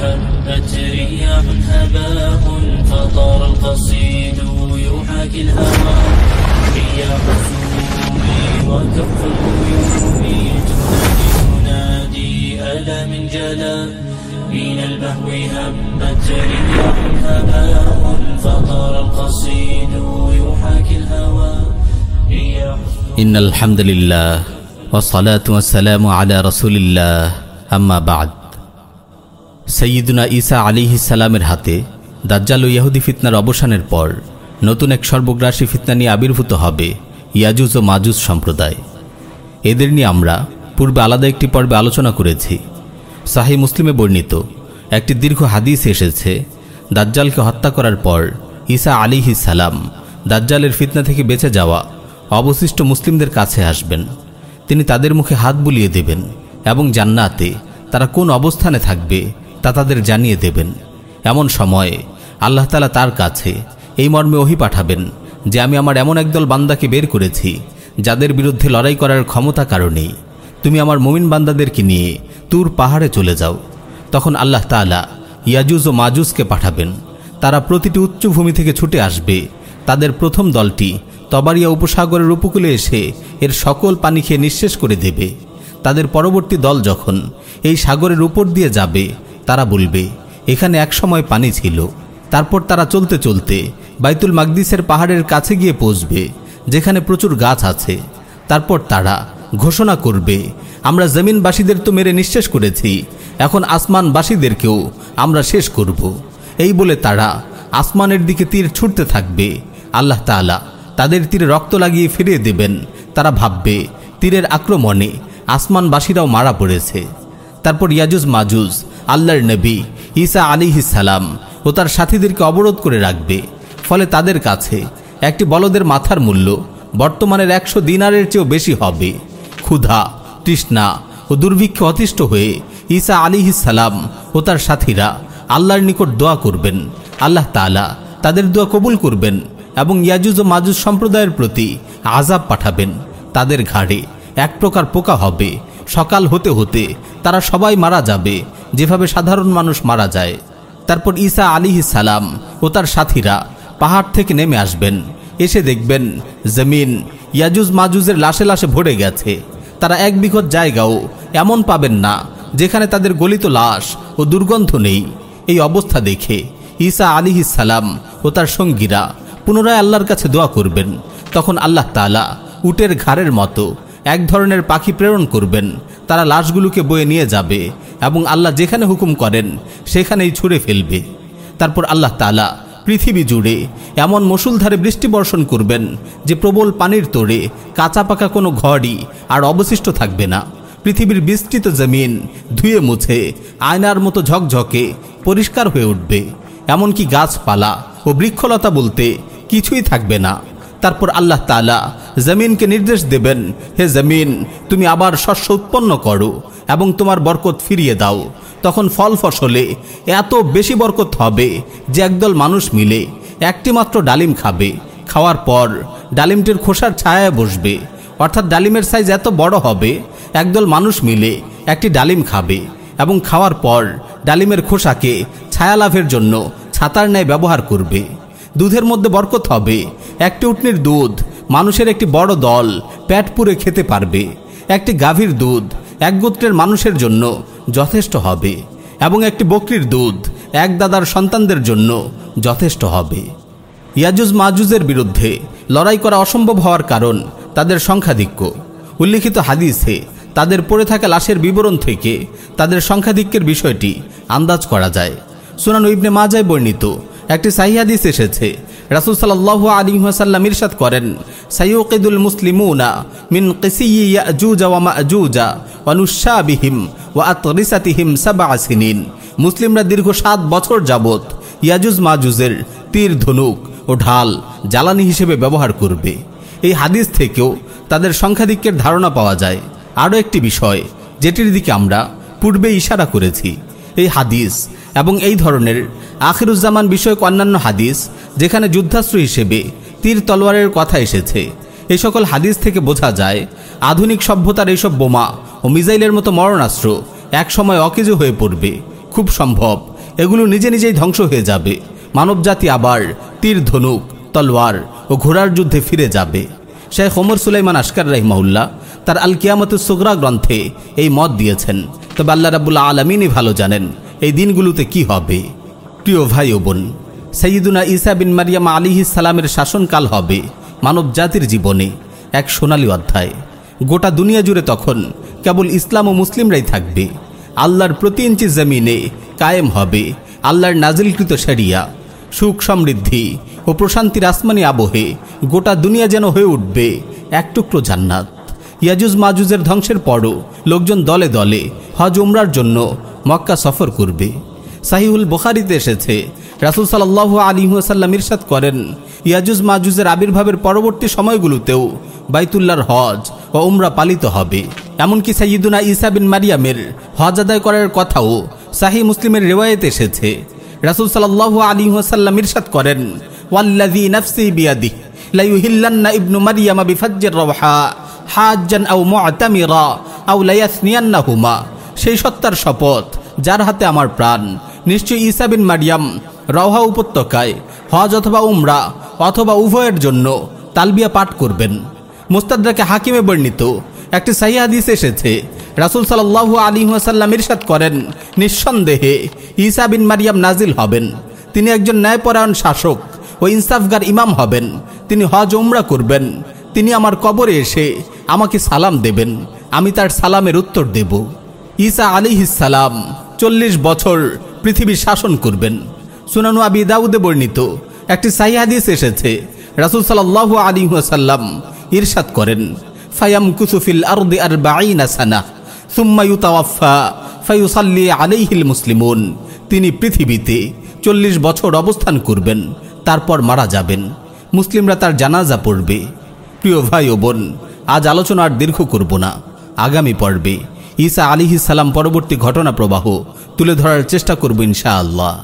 هبت رياح هباء فطار القصيد يحاكي الهوى. رياح السموم وكف الغيوم تنادي تنادي ألا من جلا. من البهو هبت رياح هباء فطار القصيد يحاكي الهوى. إن الحمد لله والصلاة والسلام على رسول الله. أما بعد. সৈয়দুনা আলিহি সালামের হাতে দাজ্জাল ও ইয়াহুদি ফিতনার অবসানের পর নতুন এক সর্বগ্রাসী ফিতনা নিয়ে আবির্ভূত হবে ইয়াজুজ ও মাজুজ সম্প্রদায়। এদের নিয়ে আমরা পূর্বে আলাদা একটি পর্বে আলোচনা করেছি। সাহি মুসলিমে বর্ণিত একটি দীর্ঘ হাদিস এসেছে, দাজ্জালকে হত্যা করার পর ঈসা আলিহি সালাম দাজ্জালের ফিতনা থেকে বেঁচে যাওয়া অবশিষ্ট মুসলিমদের কাছে আসবেন। তিনি তাদের মুখে হাত বুলিয়ে দেবেন এবং জান্নাতে তারা কোন অবস্থানে থাকবে তা তাদের জানিয়ে দেবেন। এমন সময়ে আল্লাহ তালা তার কাছে এই মর্মে ওহি পাঠাবেন যে, আমি আমার এমন একদল বান্দাকে বের করেছি, যাদের বিরুদ্ধে লড়াই করার ক্ষমতা কারণেই তুমি আমার মুমিন বান্দাদেরকে নিয়ে তুর পাহাড়ে চলে যাও। তখন আল্লাহ তালা ইয়াজুজ ও মাজুজকে পাঠাবেন। তারা প্রতিটি উচ্চভূমি থেকে ছুটে আসবে। তাদের প্রথম দলটি তবারিয়া উপসাগরের উপকূলে এসে এর সকল পানি খেয়ে নিঃশেষ করে দেবে। তাদের পরবর্তী দল যখন এই সাগরের উপর দিয়ে যাবে তারা বলবে, এখানে একসময় পানি ছিল। তারপর তারা চলতে চলতে বাইতুল মাকদিসের পাহাড়ের কাছে গিয়ে পৌঁছবে, যেখানে প্রচুর গাছ আছে। তারপর তারা ঘোষণা করবে, আমরা জমিনবাসীদের তো মেরে নিঃশেষ করেছি, এখন আসমানবাসীদেরকেও আমরা শেষ করব। এই বলে তারা আসমানের দিকে তীর ছুটতে থাকবে। আল্লাহ তাআলা তাদের তীরে রক্ত লাগিয়ে ফিরিয়ে দেবেন। তারা ভাববে, তীরের আক্রমণে আসমানবাসীরাও মারা পড়েছে। তারপর ইয়াজুজ মাজুজ আল্লাহর নবী ঈসা আলিহিস সালাম ও তার সাথীদেরকে অবরোধ করে রাখবে। ফলে তাদের কাছে একটি বলদের মাথার মূল্য বর্তমানের একশো দিনারের চেয়েও বেশি হবে। ক্ষুধা, তৃষ্ণা ও দুর্ভিক্ষে অতিষ্ঠ হয়ে ঈসা আলিহিস সালাম ও তার সাথীরা আল্লাহর নিকট দোয়া করবেন। আল্লাহ তাআলা তাদের দোয়া কবুল করবেন এবং ইয়াজুজ ও মাজুজ সম্প্রদায়ের প্রতি আজাব পাঠাবেন। তাদের ঘাড়ে এক প্রকার পোকা হবে। সকাল হতে হতে তারা সবাই মারা যাবে যেভাবে সাধারণ মানুষ মারা যায়। তারপর ঈসা আলিহি সালাম ও তার সাথীরা পাহাড় থেকে নেমে আসবেন। এসে দেখবেন জমিন ইয়াজুজ মাজুজের লাশে লাশে ভরে গেছে। তারা এক বিঘত জায়গাও এমন পাবেন না, যেখানে তাদের গলিত লাশ ও দুর্গন্ধ নেই। এই অবস্থা দেখে ঈসা আলিহি সালাম ও তার সঙ্গীরা পুনরায় আল্লাহর কাছে দোয়া করবেন। তখন আল্লাহ তাআলা উটের ঘাড়ের মতো এক ধরনের পাখি প্রেরণ করবেন। তারা লাশগুলোকে বয়ে নিয়ে যাবে। এবং আল্লাহ যেখানে হুকুম করেন, সেখানেই ছুঁড়ে ফেলবে। তারপর আল্লাহ তালা পৃথিবী জুড়ে এমন মুসুলধারে বৃষ্টি বর্ষণ করবেন যে প্রবল পানির তোড়ে কাঁচা পাকা কোনো ঘরই আর অবশিষ্ট থাকবে না। পৃথিবীর বিস্তৃত জমিন ধুয়ে মুছে, আয়নার মতো ঝকঝকে, পরিষ্কার হয়ে উঠবে। এমনকি গাছপালা ও বৃক্ষলতা বলতে কিছুই থাকবে না। তারপর আল্লাহ তাআলা জমিনকে নির্দেশ দেবেন, হে জমিন, তুমি আবার শস্য উৎপন্ন করো এবং তোমার বরকত ফিরিয়ে দাও। তখন ফল ফসলে এত বেশি বরকত হবে যে একদল মানুষ মিলে একটি মাত্র ডালিম খাবে। খাওয়ার পর ডালিমটির খোসার ছায়ায় বসবে। অর্থাৎ ডালিমের সাইজ এত বড় হবে, একদল মানুষ মিলে একটি ডালিম খাবে এবং খাওয়ার পর ডালিমের খোসাকে ছায়া লাভের জন্য ছাতার ন্যায় ব্যবহার করবে। দুধের মধ্যে বরকত হবে একটি উটনির দুধ, মানুষের একটি বড় দল প্যাট পুরে খেতে পারবে। একটি গাভীর দুধ, এক গোত্রের মানুষের জন্য যথেষ্ট হবে। এবং একটি বকরির দুধ, এক দাদার সন্তানদের জন্য যথেষ্ট হবে। ইয়াজুজ মাজুজের বিরুদ্ধে লড়াই করা অসম্ভব হওয়ার কারণ তাদের সংখ্যাধিক্য। উল্লিখিত হাদিসে তাদের পড়ে থাকা লাশের বিবরণ থেকে তাদের সংখ্যাধিক্যের বিষয়টি আন্দাজ করা যায়। সুনান ইবনে মাজায় বর্ণিত একটি সাহিয়াদিস এসেছে। রাসুল সাল্লাহ আলী সাল্লাম ইরশাদ করেন সাইয়ুকিদুল মুসলিমুনা মিন কিসিয়ি ইয়াজুজা ওয়া ওয়া আতরিসাতিহিম সাবআ মুসলিমরা দীর্ঘ সাত বছর যাবত ইয়াজুজ মাজুজের তীর, ধনুক ও ঢাল জ্বালানি হিসেবে ব্যবহার করবে। এই হাদিস থেকেও তাদের সংখ্যাধিক্যের ধারণা পাওয়া যায়। আরও একটি বিষয়, যেটির দিকে আমরা পূর্বে ইশারা করেছি। এই হাদিস এবং এই ধরনের আখিরুজ্জামান বিষয়ক অন্যান্য হাদিস, যেখানে যুদ্ধাস্ত্র হিসেবে তীর তলোয়ারের কথা এসেছে। এই সকল হাদিস থেকে বোঝা যায়, আধুনিক সভ্যতার এইসব বোমা ও মিজাইলের মতো মরণাস্ত্র একসময় অকেজো হয়ে পড়বে। খুব সম্ভব, এগুলো নিজে নিজেই ধ্বংস হয়ে যাবে। মানবজাতি আবার তীর, ধনুক, তলোয়ার ও ঘোড়ার যুদ্ধে ফিরে যাবে। শেখ ওমর সুলাইমান আসকার রহিমাউল্লাহ তার আল কিয়ামতুস সুগরা গ্রন্থে এই মত দিয়েছেন, তবে আল্লাহ রাবুল্লাহ আলমিনই ভালো জানেন এই দিনগুলোতে কি হবে? প্রিয় ভাই ও বোন সৈয়দুনা ঈসা বিন মারিয়াম আলিহি সালামের শাসনকাল হবে মানব জাতির জীবনে এক সোনালী অধ্যায়। গোটা দুনিয়া জুড়ে তখন কেবল ইসলাম ও মুসলিমরাই থাকবে। আল্লাহর প্রতি ইঞ্চি জমিনে কায়েম হবে আল্লাহর নাজিলকৃত শরিয়া। সুখ সমৃদ্ধি ও প্রশান্তির আসমানি আবহে গোটা দুনিয়া যেন হয়ে উঠবে এক টুকরো জান্নাত। ইয়াজুজ মাজুজের ধ্বংসের পরও লোকজন দলে দলে হজ উমরার জন্য মক্কা সফর করবে। সাহিহুল বুখারিতে এসেছে, রাসুল সাল্লাহ আলী সাল্লাম ইরশাদ করেন, ইয়াজুজ মাজুজের আবির্ভাবের পরবর্তী সময়গুলোতেও বাইতুল্লাহর হজ ও উমরা পালিত হবে। এমনকি সাইয়িদুনা ইসা বিন মারিয়ামের হজ আদায় করার কথাও সাহি মুসলিমের রেওয়ায়েত এসেছে। রাসুল সাল্লাহ আলী সাল্লাম ইরশাদ করেন, ওয়াল্লাযী নাফসি বিয়াদি লা ইউহিল্লান্না ইবনু মারিয়ামা বিফাজ্জির রওহা। আও লায়াসনিয়ান্নাহুমা। সেই সত্তার শপথ, যার হাতে আমার প্রাণ। নিশ্চয়ই ঈসা বিন মারিয়াম রওহা উপত্যকায়, হজ অথবা উমরা, অথবা উভয়ের জন্য তালবিয়া পাঠ করবেন। মুস্তাদাকে হাকিমে বর্ণিত একটি সাহি হাদিস এসেছে, রাসুল সাল্লাহ আলী ওয়াসাল্লাম ইরশাদ করেন, নিঃসন্দেহে ঈসা বিন মারিয়াম নাজিল হবেন। তিনি একজন ন্যায়পরায়ণ শাসক ও ইনসাফগার ইমাম হবেন। তিনি হজ উমরা করবেন। তিনি আমার কবরে এসে আমাকে সালাম দেবেন, আমি তার সালামের উত্তর দেব। ঈসা আলিহিসালাম চল্লিশ বছর পৃথিবী শাসন করবেন। সুনানু আবি দাউদে বর্ণিত একটি সাইহাদিস এসেছে, রাসুল সাল্লাহ আলী সাল্লাম ইরশাদ করেন ফায়াম কুসুফিল আরদে আর বাইনা সানা সুম্মায়ুতাওয়াফা ফায়ুসাল্লি আলাইহিল মুসলিমুন। তিনি পৃথিবীতে চল্লিশ বছর অবস্থান করবেন, তারপর মারা যাবেন। মুসলিমরা তার জানাজা পড়বে। প্রিয় ভাই ও বোন আজ আলোচনা আর দীর্ঘ করব না। আগামী পর্বে ঈসা আলিহিসাল্লাম পরবর্তী ঘটনা প্রবাহ তুলে ধরার চেষ্টা করব ইনশাআল্লাহ।